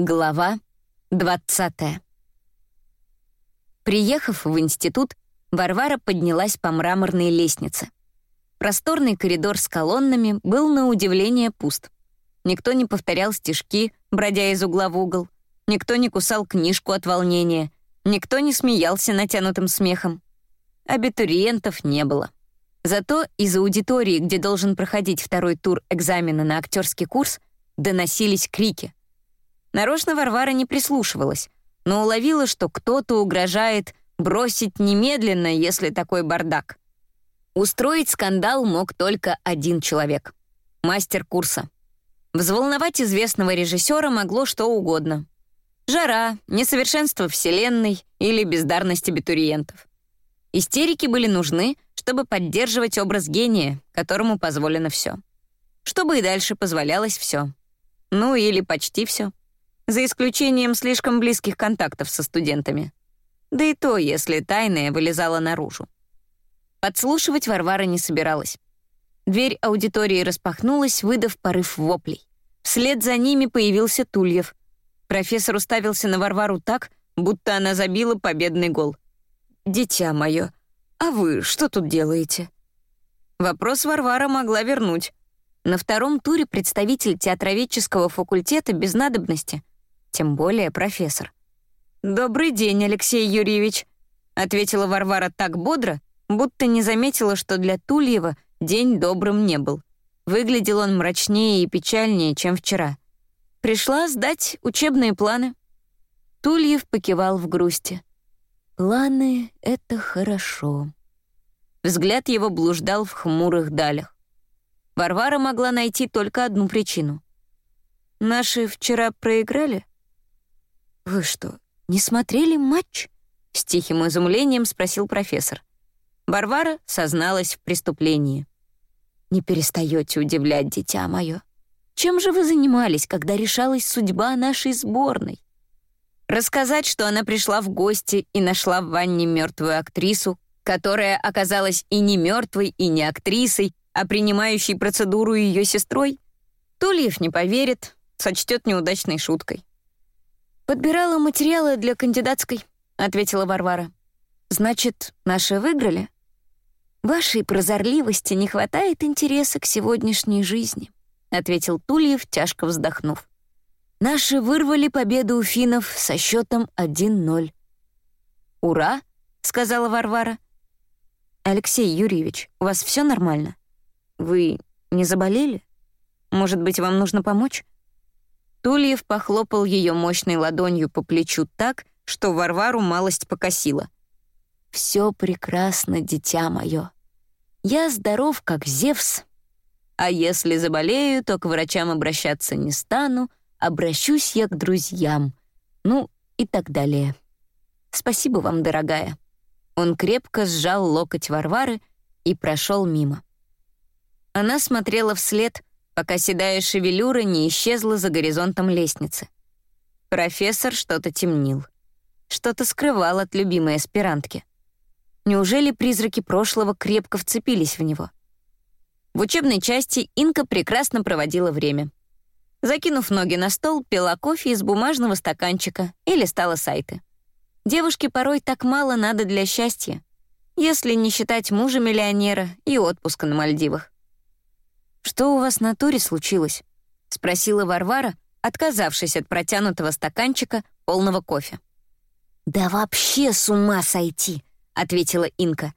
Глава 20 Приехав в институт, Варвара поднялась по мраморной лестнице. Просторный коридор с колоннами был на удивление пуст. Никто не повторял стишки, бродя из угла в угол. Никто не кусал книжку от волнения. Никто не смеялся натянутым смехом. Абитуриентов не было. Зато из аудитории, где должен проходить второй тур экзамена на актерский курс, доносились крики — Нарочно Варвара не прислушивалась, но уловила, что кто-то угрожает бросить немедленно, если такой бардак. Устроить скандал мог только один человек — мастер курса. Взволновать известного режиссера могло что угодно. Жара, несовершенство Вселенной или бездарность абитуриентов. Истерики были нужны, чтобы поддерживать образ гения, которому позволено все. Чтобы и дальше позволялось все. Ну или почти все за исключением слишком близких контактов со студентами. Да и то, если тайное вылезало наружу. Подслушивать Варвара не собиралась. Дверь аудитории распахнулась, выдав порыв воплей. Вслед за ними появился Тульев. Профессор уставился на Варвару так, будто она забила победный гол. «Дитя мое, а вы что тут делаете?» Вопрос Варвара могла вернуть. На втором туре представитель театроведческого факультета без надобности тем более профессор. «Добрый день, Алексей Юрьевич», — ответила Варвара так бодро, будто не заметила, что для Тульева день добрым не был. Выглядел он мрачнее и печальнее, чем вчера. Пришла сдать учебные планы. Тульев покивал в грусти. «Планы — это хорошо». Взгляд его блуждал в хмурых далях. Варвара могла найти только одну причину. «Наши вчера проиграли?» «Вы что, не смотрели матч?» — с тихим изумлением спросил профессор. Варвара созналась в преступлении. «Не перестаете удивлять, дитя мое. Чем же вы занимались, когда решалась судьба нашей сборной?» Рассказать, что она пришла в гости и нашла в ванне мертвую актрису, которая оказалась и не мертвой, и не актрисой, а принимающей процедуру ее сестрой? Тульев не поверит, сочтет неудачной шуткой. «Подбирала материалы для кандидатской», — ответила Варвара. «Значит, наши выиграли?» «Вашей прозорливости не хватает интереса к сегодняшней жизни», — ответил Тульев, тяжко вздохнув. «Наши вырвали победу у финнов со счетом 1-0». «Ура!» — сказала Варвара. «Алексей Юрьевич, у вас все нормально? Вы не заболели? Может быть, вам нужно помочь?» Тульев похлопал ее мощной ладонью по плечу так, что Варвару малость покосила. «Все прекрасно, дитя мое. Я здоров, как Зевс. А если заболею, то к врачам обращаться не стану, обращусь я к друзьям. Ну, и так далее. Спасибо вам, дорогая». Он крепко сжал локоть Варвары и прошел мимо. Она смотрела вслед, пока седая шевелюра не исчезла за горизонтом лестницы. Профессор что-то темнил. Что-то скрывал от любимой аспирантки. Неужели призраки прошлого крепко вцепились в него? В учебной части Инка прекрасно проводила время. Закинув ноги на стол, пила кофе из бумажного стаканчика и листала сайты. Девушке порой так мало надо для счастья, если не считать мужа-миллионера и отпуска на Мальдивах. «Что у вас на туре случилось?» — спросила Варвара, отказавшись от протянутого стаканчика полного кофе. «Да вообще с ума сойти!» — ответила Инка.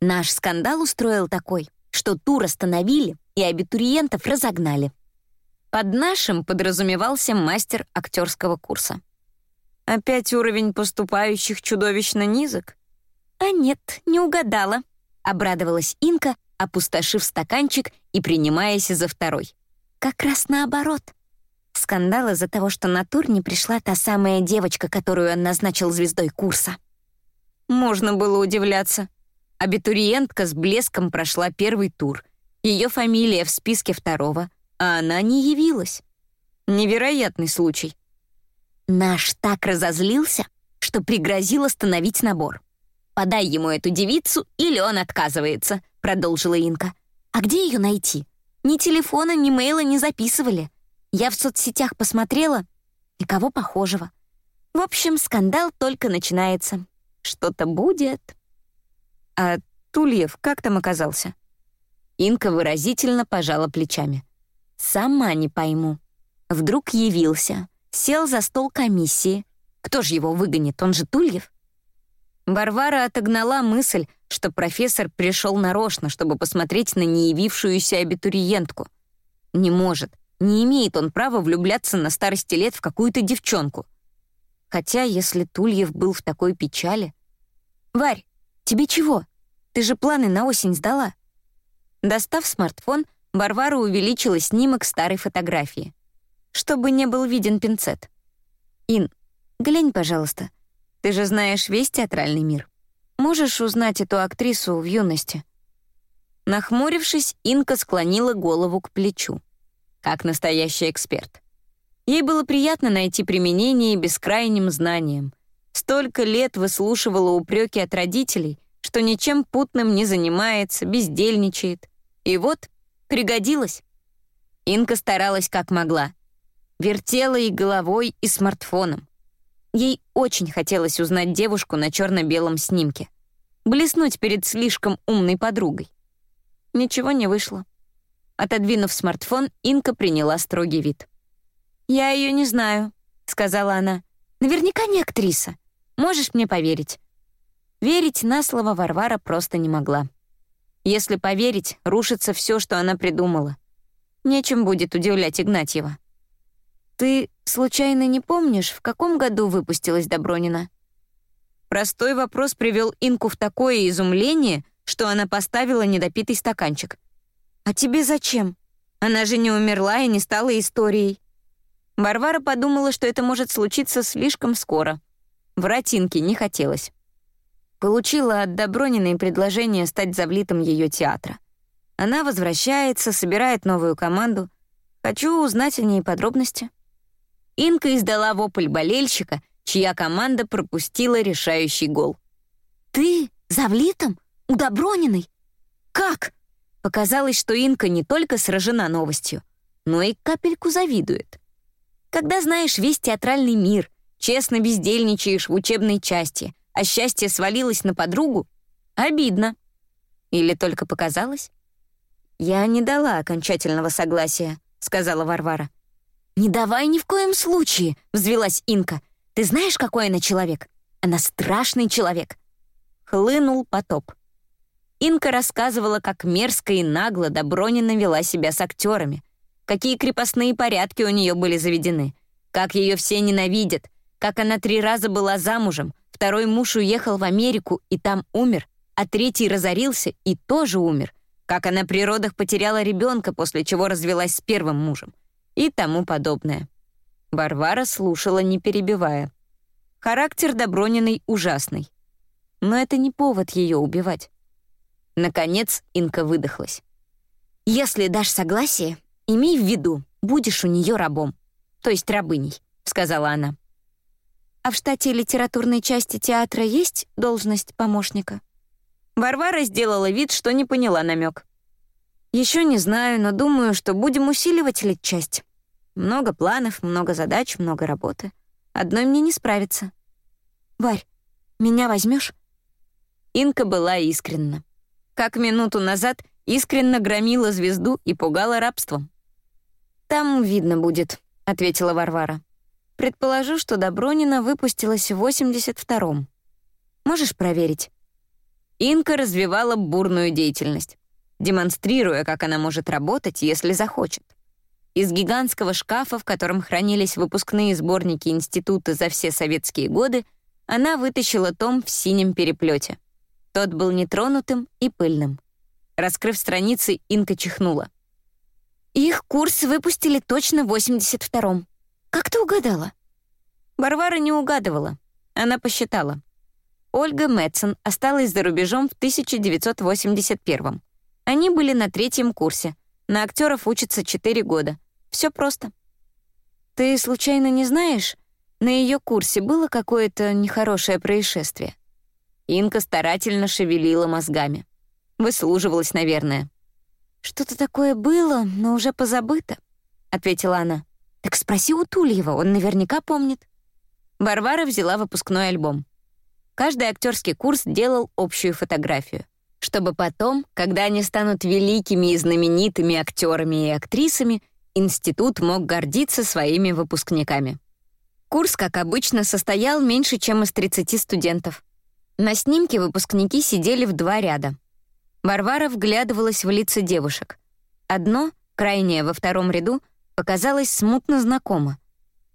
«Наш скандал устроил такой, что тур остановили и абитуриентов разогнали». Под нашим подразумевался мастер актерского курса. «Опять уровень поступающих чудовищно низок?» «А нет, не угадала», — обрадовалась Инка, опустошив стаканчик и принимаясь за второй. Как раз наоборот. Скандал из-за того, что на тур не пришла та самая девочка, которую он назначил звездой курса. Можно было удивляться. Абитуриентка с блеском прошла первый тур. Ее фамилия в списке второго, а она не явилась. Невероятный случай. Наш так разозлился, что пригрозил остановить набор. Подай ему эту девицу, или он отказывается», — продолжила Инка. «А где ее найти? Ни телефона, ни мейла не записывали. Я в соцсетях посмотрела. и кого похожего. В общем, скандал только начинается. Что-то будет. А Тульев как там оказался? Инка выразительно пожала плечами. Сама не пойму. Вдруг явился, сел за стол комиссии. Кто же его выгонит, он же Тульев? Варвара отогнала мысль, что профессор пришел нарочно, чтобы посмотреть на неявившуюся абитуриентку. Не может, не имеет он права влюбляться на старости лет в какую-то девчонку. Хотя, если Тульев был в такой печали... «Варь, тебе чего? Ты же планы на осень сдала». Достав смартфон, Варвара увеличила снимок старой фотографии, чтобы не был виден пинцет. «Ин, глянь, пожалуйста. Ты же знаешь весь театральный мир. Можешь узнать эту актрису в юности?» Нахмурившись, Инка склонила голову к плечу, как настоящий эксперт. Ей было приятно найти применение бескрайним знаниям. Столько лет выслушивала упреки от родителей, что ничем путным не занимается, бездельничает. И вот, пригодилась. Инка старалась как могла. Вертела и головой, и смартфоном. Ей очень хотелось узнать девушку на черно-белом снимке. Блеснуть перед слишком умной подругой. Ничего не вышло. Отодвинув смартфон, Инка приняла строгий вид. «Я ее не знаю», — сказала она. «Наверняка не актриса. Можешь мне поверить?» Верить на слово Варвара просто не могла. Если поверить, рушится все, что она придумала. Нечем будет удивлять Игнатьева. «Ты случайно не помнишь, в каком году выпустилась Добронина?» Простой вопрос привел Инку в такое изумление, что она поставила недопитый стаканчик. «А тебе зачем? Она же не умерла и не стала историей». Варвара подумала, что это может случиться слишком скоро. Врать Инке не хотелось. Получила от Доброниной предложение стать завлитом ее театра. Она возвращается, собирает новую команду. Хочу узнать о ней подробности. Инка издала вопль болельщика, чья команда пропустила решающий гол. «Ты? Завлитом? У Доброниной? Как?» Показалось, что Инка не только сражена новостью, но и капельку завидует. Когда знаешь весь театральный мир, честно бездельничаешь в учебной части, а счастье свалилось на подругу, обидно. Или только показалось? «Я не дала окончательного согласия», — сказала Варвара. «Не давай ни в коем случае!» — взвелась Инка. «Ты знаешь, какой она человек? Она страшный человек!» Хлынул потоп. Инка рассказывала, как мерзко и нагло Добронина вела себя с актерами, какие крепостные порядки у нее были заведены, как ее все ненавидят, как она три раза была замужем, второй муж уехал в Америку и там умер, а третий разорился и тоже умер, как она при родах потеряла ребенка, после чего развелась с первым мужем и тому подобное. Варвара слушала, не перебивая. Характер Доброниной ужасный. Но это не повод ее убивать. Наконец Инка выдохлась. «Если дашь согласие, имей в виду, будешь у нее рабом, то есть рабыней», — сказала она. «А в штате литературной части театра есть должность помощника?» Варвара сделала вид, что не поняла намек. Еще не знаю, но думаю, что будем усиливать часть. Много планов, много задач, много работы. Одной мне не справиться. Варь, меня возьмешь? Инка была искренна. Как минуту назад искренно громила звезду и пугала рабством. «Там видно будет», — ответила Варвара. «Предположу, что Добронина выпустилась в 82-м. Можешь проверить?» Инка развивала бурную деятельность демонстрируя, как она может работать, если захочет. Из гигантского шкафа, в котором хранились выпускные сборники института за все советские годы, она вытащила том в синем переплете. Тот был нетронутым и пыльным. Раскрыв страницы, Инка чихнула. «Их курс выпустили точно в 82-м. Как ты угадала?» Варвара не угадывала. Она посчитала. Ольга Мэтсон осталась за рубежом в 1981-м. Они были на третьем курсе. На актеров учатся четыре года. Все просто. Ты случайно не знаешь, на ее курсе было какое-то нехорошее происшествие? Инка старательно шевелила мозгами. Выслуживалась, наверное. «Что-то такое было, но уже позабыто», — ответила она. Так спроси у Тульева, он наверняка помнит. Варвара взяла выпускной альбом. Каждый актерский курс делал общую фотографию, чтобы потом, когда они станут великими и знаменитыми актерами и актрисами, институт мог гордиться своими выпускниками. Курс, как обычно, состоял меньше, чем из 30 студентов. На снимке выпускники сидели в два ряда. Варвара вглядывалась в лица девушек. Одно, крайнее во втором ряду, показалось смутно знакомо,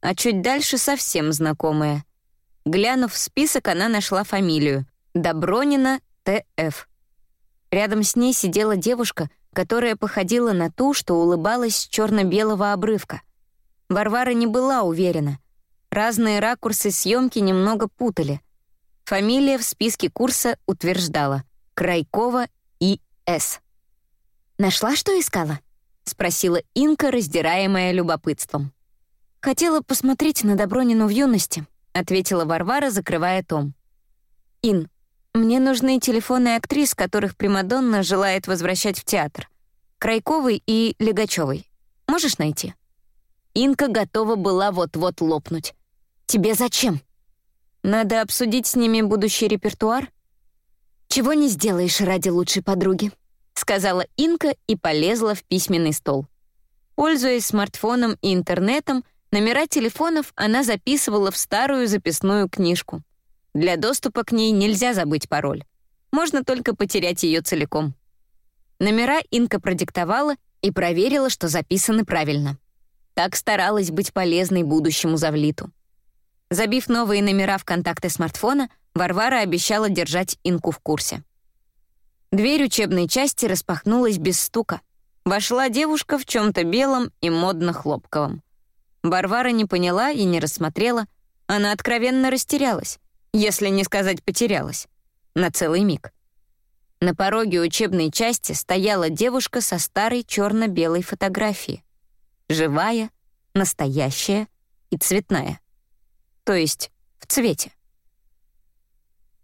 а чуть дальше совсем знакомое. Глянув в список, она нашла фамилию — Добронина Т.Ф. Рядом с ней сидела девушка, которая походила на ту, что улыбалась с черно-белого обрывка. Варвара не была уверена. Разные ракурсы съемки немного путали. Фамилия в списке курса утверждала Крайкова И.С. «Нашла, что искала?» — спросила Инка, раздираемая любопытством. «Хотела посмотреть на Добронину в юности», — ответила Варвара, закрывая том. «Ин, мне нужны телефоны актрис, которых Примадонна желает возвращать в театр. Крайковой и Легачевой. Можешь найти?» Инка готова была вот-вот лопнуть. Тебе зачем? Надо обсудить с ними будущий репертуар? Чего не сделаешь ради лучшей подруги, сказала Инка и полезла в письменный стол. Пользуясь смартфоном и интернетом, номера телефонов она записывала в старую записную книжку. Для доступа к ней нельзя забыть пароль. Можно только потерять ее целиком. Номера Инка продиктовала и проверила, что записаны правильно. Так старалась быть полезной будущему завлиту. Забив новые номера в контакты смартфона, Варвара обещала держать Инку в курсе. Дверь учебной части распахнулась без стука. Вошла девушка в чем то белом и модно-хлопковом. Варвара не поняла и не рассмотрела. Она откровенно растерялась, если не сказать потерялась. На целый миг. На пороге учебной части стояла девушка со старой черно белой фотографией. Живая, настоящая и цветная то есть в цвете.